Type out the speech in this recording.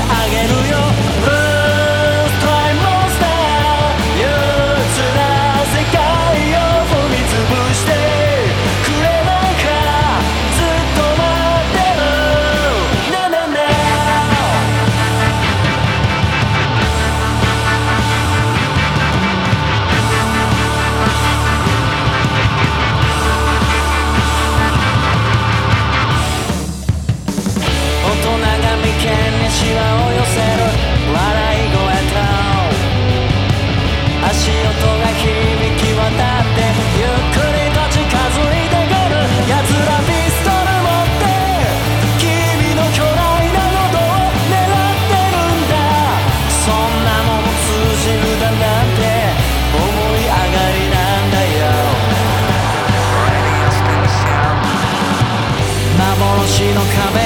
あげる déjame